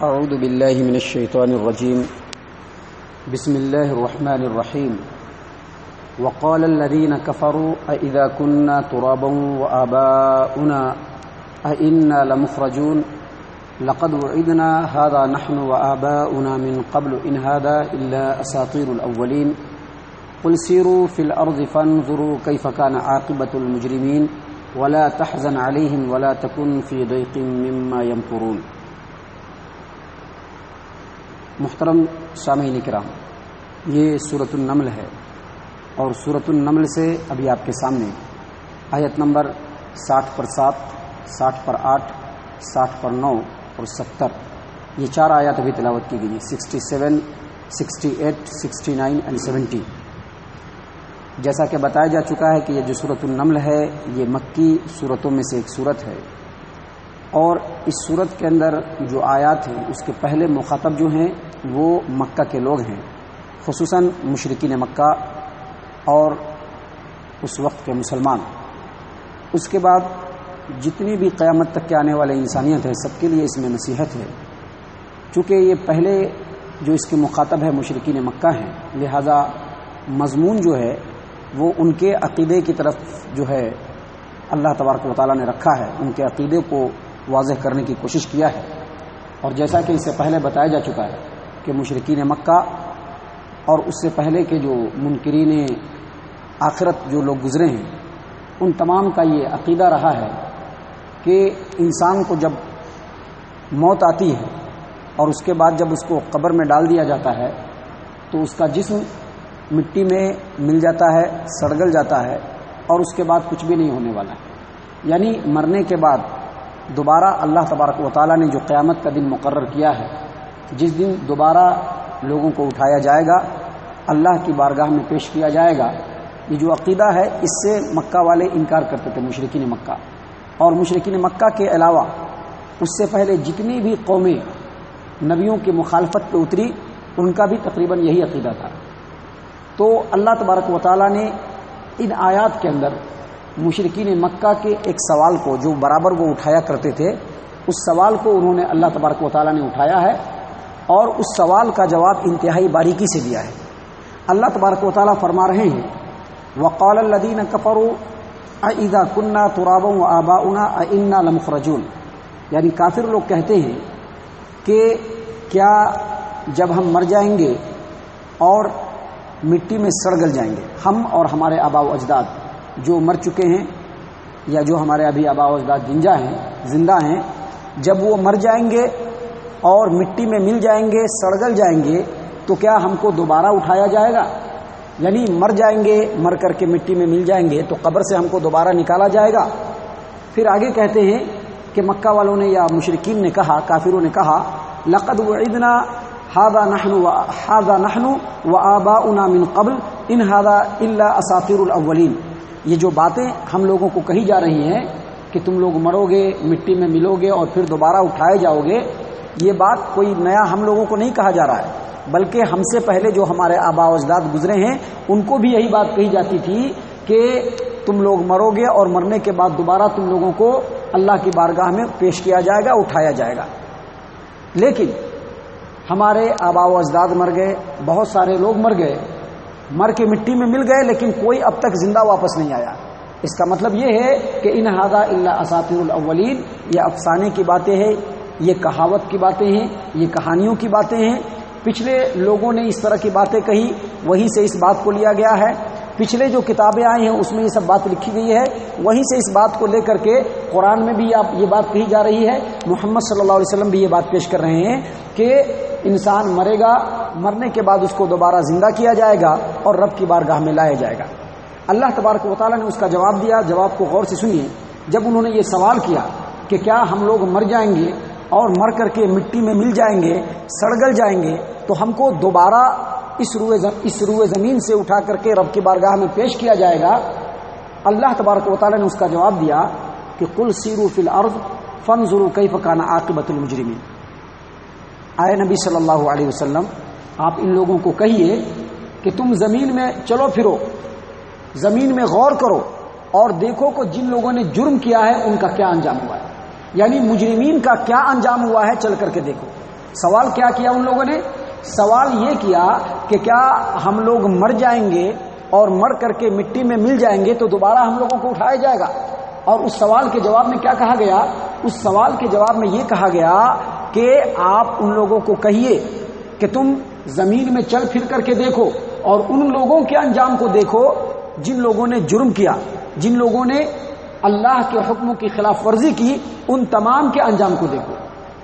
أعوذ بالله من الشيطان الرجيم. بسم الله الرحمن الرحيم. وقال الذين كفروا، أئذا كنا ترابا وآباؤنا، أئنا لمخرجون، لقد وعدنا هذا نحن وآباؤنا من قبل، إن هذا إلا أساطير الأولين. قل سيروا في الأرض فانظروا كيف كان عاقبة المجرمين، ولا تحزن عليهم ولا تكن في ضيق مما يمكرون. محترم سامعین کرام، یہ صورت النمل ہے اور صورت النمل سے ابھی آپ کے سامنے آیت نمبر ساٹھ پر سات، ساٹھ پر آٹھ، ساٹھ پر نو اور ستر۔ یہ چار آیات ابھی تلاوت کی گئی sixty seven, sixty eight, sixty nine and seventy. جیسا کہ بتایا جا چکا ہے کہ یہ جو صورت النمل ہے، یہ مکی صورتوں میں سے ایک صورت ہے۔ اور اس صورت کے اندر جو آیات ہیں، اس کے پہلے مخاطب جو ہیں، وہ مکہ کے لوگ ہیں۔ خصوصاً مشرقین مکہ اور اس وقت کے مسلمان۔ اس کے بعد جتنی بھی قیامت تک کے آنے والے انسانیت ہے سب کے لیے اس میں نصیحت ہے۔ چونکہ یہ پہلے جو اس کے مخاطب ہے مشرقین مکہ ہیں، لہذا مضمون جو ہے، وہ ان کے عقیدے کی طرف جو ہے، اللہ تبارک و تعالیٰ نے رکھا ہے۔ ان کے عقیدے کو واضح کرنے کی کوشش کیا ہے۔ اور جیسا کہ اس سے پہلے بتایا جا چکا ہے کہ مشرقین مکہ اور اس سے پہلے کے جو منکرین آخرت جو لوگ گزرے ہیں، ان تمام کا یہ عقیدہ رہا ہے کہ انسان کو جب موت آتی ہے اور اس کے بعد جب اس کو قبر میں ڈال دیا جاتا ہے، تو اس کا جسم مٹی میں مل جاتا ہے، سڑگل جاتا ہے اور اس کے بعد کچھ بھی نہیں ہونے والا ہے۔ یعنی مرنے کے بعد دوبارہ اللہ تبارک و تعالیٰ نے جو قیامت کا دن مقرر کیا ہے، جس دن دوبارہ لوگوں کو اٹھایا جائے گا، اللہ کی بارگاہ میں پیش کیا جائے گا، یہ جو عقیدہ ہے، اس سے مکہ والے انکار کرتے تھے مشرقین مکہ۔ اور مشرقین مکہ کے علاوہ، اس سے پہلے جتنی بھی قومیں نبیوں کی مخالفت پہ اتری، ان کا بھی تقریباً یہی عقیدہ تھا۔ تو اللہ تبارک و تعالیٰ نے ان آیات کے اندر مشرقین مکہ کے ایک سوال کو جو برابر وہ اٹھایا کرتے تھے، اس سوال کو انہوں نے اللہ تبارک و تعالیٰ نے اٹھایا ہے اور اس سوال کا جواب انتہائی باریکی سے دیا ہے۔ اللہ تبارک و تعالیٰ فرما رہے ہیں، وقال الدین کفرو ادا کنہ تراب و آبا انا لمخرجون۔ یعنی کافر لوگ کہتے ہیں کہ کیا جب ہم مر جائیں گے اور مٹی میں سڑگل جائیں گے، ہم اور ہمارے آبا و اجداد۔ جو مر چکے ہیں یا جو ہمارے ابھی آبا و اجداد جنجا ہیں، زندہ ہیں، جب وہ مر جائیں گے اور مٹی میں مل جائیں گے، سڑگل جائیں گے، تو کیا ہم کو دوبارہ اٹھایا جائے گا؟ یعنی مر جائیں گے، مر کر کے مٹی میں مل جائیں گے، تو قبر سے ہم کو دوبارہ نکالا جائے گا؟ پھر آگے کہتے ہیں کہ مکہ والوں نے یا مشرقین نے کہا، کافروں نے کہا، لقد وعدنا ہادا نہنو ہادا نہنو و آبا من قبل، ان ہادا اللہ اساطیر الاولین۔ یہ جو باتیں ہم لوگوں کو کہی جا رہی ہیں کہ تم لوگ مرو گے، مٹی میں ملو گے اور پھر دوبارہ اٹھائے جاؤ گے، یہ بات کوئی نیا ہم لوگوں کو نہیں کہا جا رہا ہے۔ بلکہ ہم سے پہلے جو ہمارے آبا و اجداد گزرے ہیں، ان کو بھی یہی بات کہی جاتی تھی کہ تم لوگ مرو گے اور مرنے کے بعد دوبارہ تم لوگوں کو اللہ کی بارگاہ میں پیش کیا جائے گا، اٹھایا جائے گا۔ لیکن ہمارے آبا و اجداد مر گئے، بہت سارے لوگ مر گئے مر کے مٹی میں مل گئے لیکن کوئی اب تک زندہ واپس نہیں آیا۔ اس کا مطلب یہ ہے کہ ان ہادہ اللہ اساطیر الاولین، یہ افسانے کی باتیں ہیں، یہ کہاوت کی باتیں ہیں، یہ کہانیوں کی باتیں ہیں۔ پچھلے لوگوں نے اس طرح کی باتیں کہی، وہیں سے اس بات کو لیا گیا ہے۔ پچھلے جو کتابیں آئی ہیں، اس میں یہ سب بات لکھی گئی ہے۔ وہیں سے اس بات کو لے کر کے قرآن میں بھی یہ بات کہی جا رہی ہے۔ محمد صلی اللہ علیہ وسلم بھی یہ بات پیش کر رہے ہیں کہ انسان مرے گا، مرنے کے بعد اس کو دوبارہ زندہ کیا جائے گا اور رب کی بارگاہ میں لایا جائے گا۔ اللہ تبارک و تعالیٰ نے اس کا جواب دیا۔ جواب کو غور سے سنیے۔ جب انہوں نے یہ سوال کیا کہ کیا ہم لوگ مر جائیں گے اور مر کر کے مٹی میں مل جائیں گے، سڑگل جائیں گے، تو ہم کو دوبارہ اس روئے اس روئے زمین سے اٹھا کر کے رب کی بارگاہ میں پیش کیا جائے گا۔ اللہ تبارک و تعالیٰ نے اس کا جواب دیا کہ کل سیرو فل عرض فن ضرو کئی پکانا عاقبت المجرمین آئے نبی صلی اللہ علیہ وسلم، آپ ان لوگوں کو کہیے کہ تم زمین میں چلو پھرو، زمین میں غور کرو اور دیکھو کہ جن لوگوں نے جرم کیا ہے، ان کا کیا انجام ہوا ہے۔ یعنی مجرمین کا کیا انجام ہوا ہے، چل کر کے دیکھو۔ سوال کیا کیا ان لوگوں نے؟ سوال یہ کیا کہ کیا ہم لوگ مر جائیں گے اور مر کر کے مٹی میں مل جائیں گے تو دوبارہ ہم لوگوں کو اٹھایا جائے گا؟ اور اس سوال کے جواب میں کیا کہا گیا؟ اس سوال کے جواب میں یہ کہا گیا کہ آپ ان لوگوں کو کہیے کہ تم زمین میں چل پھر کر کے دیکھو اور ان لوگوں کے انجام کو دیکھو جن لوگوں نے جرم کیا، جن لوگوں نے اللہ کے حکموں کی خلاف ورزی کی، ان تمام کے انجام کو دیکھو۔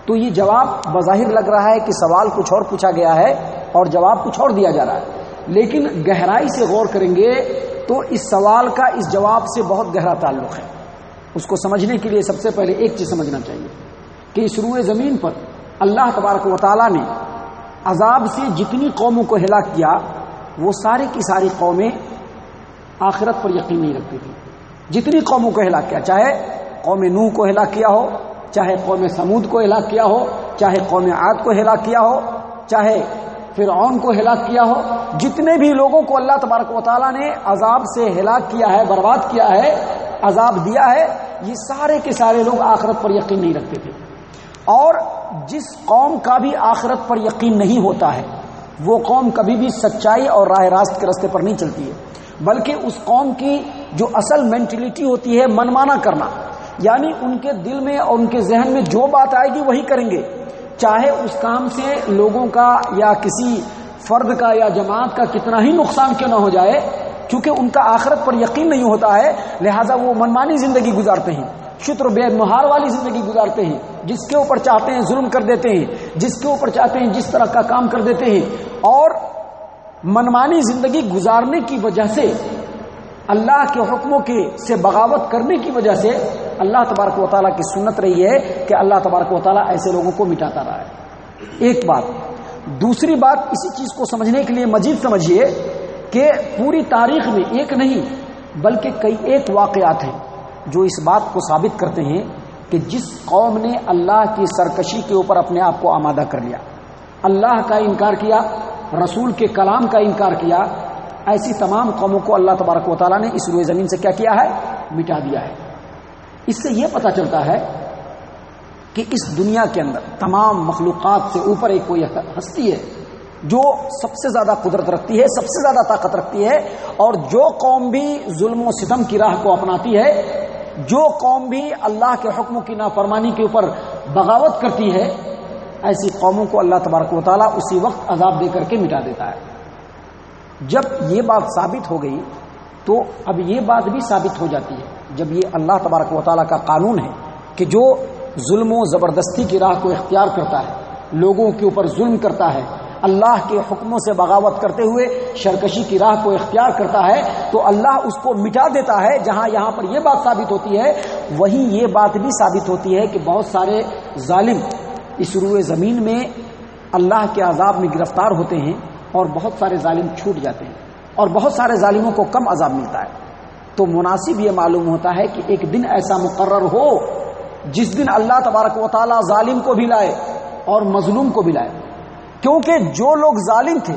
تو یہ جواب بظاہر لگ رہا ہے کہ سوال کچھ اور پوچھا گیا ہے اور جواب کچھ اور دیا جا رہا ہے۔ لیکن گہرائی سے غور کریں گے تو اس سوال کا اس جواب سے بہت گہرا تعلق ہے۔ اس کو سمجھنے کے لیے سب سے پہلے ایک چیز سمجھنا چاہیے کہ اس روئے زمین پر اللہ تبارک و تعالیٰ نے عذاب سے جتنی قوموں کو ہلاک کیا، وہ ساری کی ساری قومیں آخرت پر یقین نہیں رکھتی تھی جتنی قوموں کو ہلاک کیا، چاہے قوم نوح کو ہلاک کیا ہو چاہے قوم سمود کو ہلاک کیا ہو، چاہے قوم عاد کو ہلاک کیا ہو، چاہے فرعون کو ہلاک کیا ہو، جتنے بھی لوگوں کو اللہ تبارک و تعالیٰ نے عذاب سے ہلاک کیا ہے، برباد کیا ہے، عذاب دیا ہے، یہ سارے کے سارے لوگ آخرت پر یقین نہیں رکھتے تھے۔ اور جس قوم کا بھی آخرت پر یقین نہیں ہوتا ہے، وہ قوم کبھی بھی سچائی اور راہ راست کے رستے پر نہیں چلتی ہے، بلکہ اس قوم کی جو اصل مینٹلٹی ہوتی ہے، منمانا کرنا۔ یعنی ان کے دل میں اور ان کے ذہن میں جو بات آئے گی وہی کریں گے۔ چاہے اس کام سے لوگوں کا یا کسی فرد کا یا جماعت کا کتنا ہی نقصان کیوں نہ ہو جائے کیونکہ ان کا آخرت پر یقین نہیں ہوتا ہے، لہذا وہ منمانی زندگی گزارتے ہیں، شتر بے مہار والی زندگی گزارتے ہیں، جس کے اوپر چاہتے ہیں ظلم کر دیتے ہیں، جس کے اوپر چاہتے ہیں جس طرح کا کام کر دیتے ہیں۔ اور منمانی زندگی گزارنے کی وجہ سے اللہ کے حکموں کے سے بغاوت کرنے کی وجہ سے اللہ تبارک و تعالیٰ کی سنت رہی ہے کہ اللہ تبارک و تعالیٰ ایسے لوگوں کو مٹاتا رہا ہے۔ ایک بات، دوسری بات اسی چیز کو سمجھنے کے لیے مزید سمجھیے کہ پوری تاریخ میں ایک نہیں بلکہ کئی ایک واقعات ہیں جو اس بات کو ثابت کرتے ہیں کہ جس قوم نے اللہ کی سرکشی کے اوپر اپنے آپ کو آمادہ کر لیا۔ اللہ کا انکار کیا، رسول کے کلام کا انکار کیا ایسی تمام قوموں کو اللہ تبارک و تعالیٰ نے اس روئے زمین سے کیا کیا ہے؟ مٹا دیا ہے۔ اس سے یہ پتا چلتا ہے کہ اس دنیا کے اندر تمام مخلوقات سے اوپر ایک کوئی ہستی ہے جو سب سے زیادہ قدرت رکھتی ہے، سب سے زیادہ طاقت رکھتی ہے اور جو قوم بھی ظلم و ستم کی راہ کو اپناتی ہے، جو قوم بھی اللہ کے حکم کی نافرمانی کے اوپر بغاوت کرتی ہے، ایسی قوموں کو اللہ تبارک و تعالیٰ اسی وقت عذاب دے کر کے مٹا دیتا ہے۔ جب یہ بات ثابت ہو گئی تو اب یہ بات بھی ثابت ہو جاتی ہے۔ جب یہ اللہ تبارک و تعالیٰ کا قانون ہے کہ جو ظلم و زبردستی کی راہ کو اختیار کرتا ہے، لوگوں کے اوپر ظلم کرتا ہے، اللہ کے حکموں سے بغاوت کرتے ہوئے شرکشی کی راہ کو اختیار کرتا ہے، تو اللہ اس کو مٹا دیتا ہے جہاں یہاں پر یہ بات ثابت ہوتی ہے، وہی یہ بات بھی ثابت ہوتی ہے کہ بہت سارے ظالم اس روئے زمین میں اللہ کے عذاب میں گرفتار ہوتے ہیں۔ اور بہت سارے ظالم چھوٹ جاتے ہیں اور بہت سارے ظالموں کو کم عذاب ملتا ہے۔ تو مناسب یہ معلوم ہوتا ہے کہ ایک دن ایسا مقرر ہو جس دن اللہ تبارک و تعالیٰ ظالم کو بھی لائے اور مظلوم کو بھی لائے۔ کیونکہ جو لوگ ظالم تھے،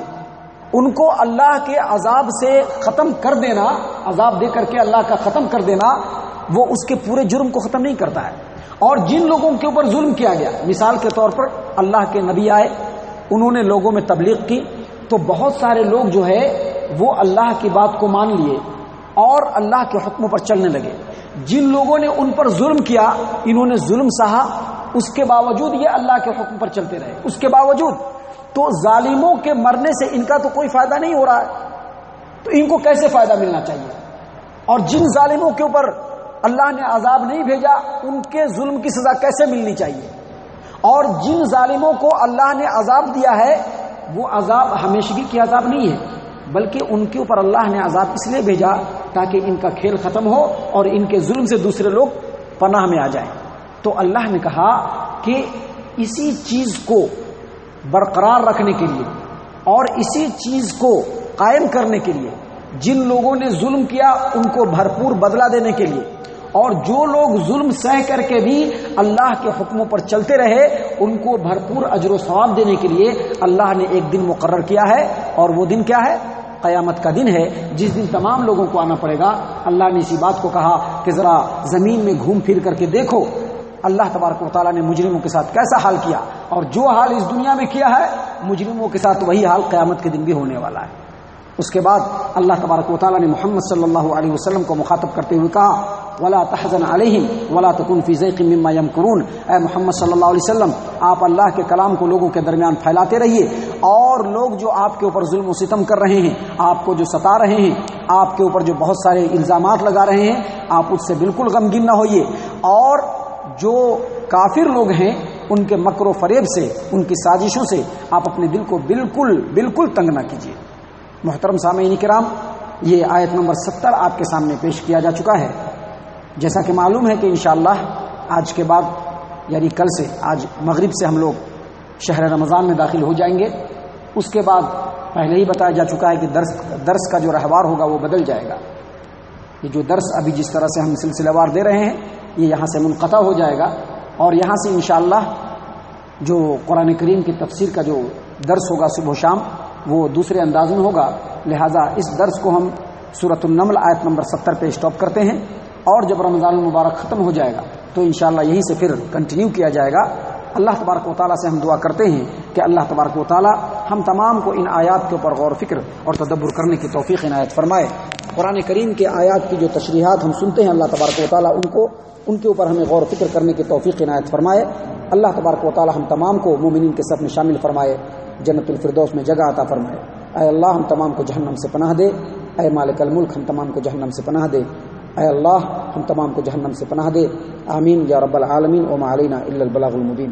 ان کو اللہ کے عذاب سے ختم کر دینا، عذاب دے کر کے اللہ کا ختم کر دینا، وہ اس کے پورے جرم کو ختم نہیں کرتا ہے۔ اور جن لوگوں کے اوپر ظلم کیا گیا، مثال کے طور پر اللہ کے نبی آئے، انہوں نے لوگوں میں تبلیغ کی تو بہت سارے لوگ جو ہے وہ اللہ کی بات کو مان لیے اور اللہ کے حکموں پر چلنے لگے۔ جن لوگوں نے ان پر ظلم کیا، انہوں نے ظلم سہا، اس کے باوجود یہ اللہ کے حکم پر چلتے رہے۔ اس کے باوجود تو ظالموں کے مرنے سے ان کا تو کوئی فائدہ نہیں ہو رہا۔ ہے تو ان کو کیسے فائدہ ملنا چاہیے؟ اور جن ظالموں کے اوپر اللہ نے عذاب نہیں بھیجا، ان کے ظلم کی سزا کیسے ملنی چاہیے؟ اور جن ظالموں کو اللہ نے عذاب دیا ہے وہ عذاب ہمیشگی کی عذاب نہیں ہے، بلکہ ان کے اوپر اللہ نے عذاب اس لیے بھیجا تاکہ ان کا کھیل ختم ہو اور ان کے ظلم سے دوسرے لوگ پناہ میں آ جائیں۔ تو اللہ نے کہا کہ اسی چیز کو برقرار رکھنے کے لیے اور اسی چیز کو قائم کرنے کے لیے، جن لوگوں نے ظلم کیا ان کو بھرپور بدلہ دینے کے لیے۔ اور جو لوگ ظلم سہ کر کے بھی اللہ کے حکموں پر چلتے رہے، ان کو بھرپور اجر و ثواب دینے کے لیے اللہ نے ایک دن مقرر کیا ہے۔ اور وہ دن کیا ہے؟ قیامت کا دن ہے۔ جس دن تمام لوگوں کو آنا پڑے گا۔ اللہ نے اسی بات کو کہا کہ ذرا زمین میں گھوم پھر کر کے دیکھو۔ اللہ تبارک و تعالیٰ نے مجرموں کے ساتھ کیسا حال کیا؟ اور جو حال اس دنیا میں کیا ہے، مجرموں کے ساتھ وہی حال قیامت کے دن بھی ہونے والا ہے۔ اس کے بعد اللہ تبارک و تعالیٰ نے محمد صلی اللہ علیہ وسلم کو مخاطب کرتے ہوئے کہا، ولا تحزن علیہم ولا تکن فی ضیق مما یمکرون اے محمد صلی اللہ علیہ وسلم، آپ اللہ کے کلام کو لوگوں کے درمیان پھیلاتے رہیے۔ اور لوگ جو آپ کے اوپر ظلم و ستم کر رہے ہیں، آپ کو جو ستا رہے ہیں، آپ کے اوپر جو بہت سارے الزامات لگا رہے ہیں، آپ اس سے بالکل غمگین نہ ہوئیے۔ اور جو کافر لوگ ہیں، ان کے مکر و فریب سے، ان کی سازشوں سے، آپ اپنے دل کو بالکل بالکل تنگ نہ کیجیے۔ محترم سامعین کرام، یہ آیت نمبر ستر آپ کے سامنے پیش کیا جا چکا ہے۔ جیسا کہ معلوم ہے کہ انشاءاللہ آج کے بعد یعنی کل سے، آج مغرب سے ہم لوگ شہر رمضان میں داخل ہو جائیں گے۔ اس کے بعد پہلے ہی بتایا جا چکا ہے کہ درس درس کا جو رہوار ہوگا وہ بدل جائے گا۔ یہ جو درس ابھی جس طرح سے ہم سلسلہ وار دے رہے ہیں، یہ یہاں سے منقطع ہو جائے گا۔ اور یہاں سے انشاءاللہ جو قرآن کریم کی تفسیر کا جو درس ہوگا صبح و شام وہ دوسرے انداز میں ہوگا۔ لہٰذا اس درس کو ہم صورت النمل آیت نمبر ستر پہ اسٹاپ کرتے ہیں اور جب رمضان المبارک ختم ہو جائے گا تو انشاءاللہ یہیں سے پھر کنٹینیو کیا جائے گا۔ اللہ تبارک و تعالیٰ سے ہم دعا کرتے ہیں کہ اللہ تبارک و تعالیٰ ہم تمام کو ان آیات کے اوپر غور و فکر اور تدبر کرنے کی توفیق عنایت فرمائے۔ قرآن کریم کے آیات کی جو تشریحات ہم سنتے ہیں، اللہ تبارک و تعالیٰ ان کو ان کے اوپر ہمیں غور و فکر کرنے کی توفیق عنایت فرمائے۔ اللہ تبارک و تعالیٰ ہم تمام کو مومنین کے سب میں شامل فرمائے۔ جنت الفردوس میں جگہ عطا فرمائے۔ اے اللہ، ہم تمام کو جہنم سے پناہ دے۔ اے مالک الملک، ہم تمام کو جہنم سے پناہ دے۔ اے اللہ، ہم تمام کو جہنم سے پناہ دے۔ آمین یا رب العالمین۔ و معلینا الا البلاغ المبین۔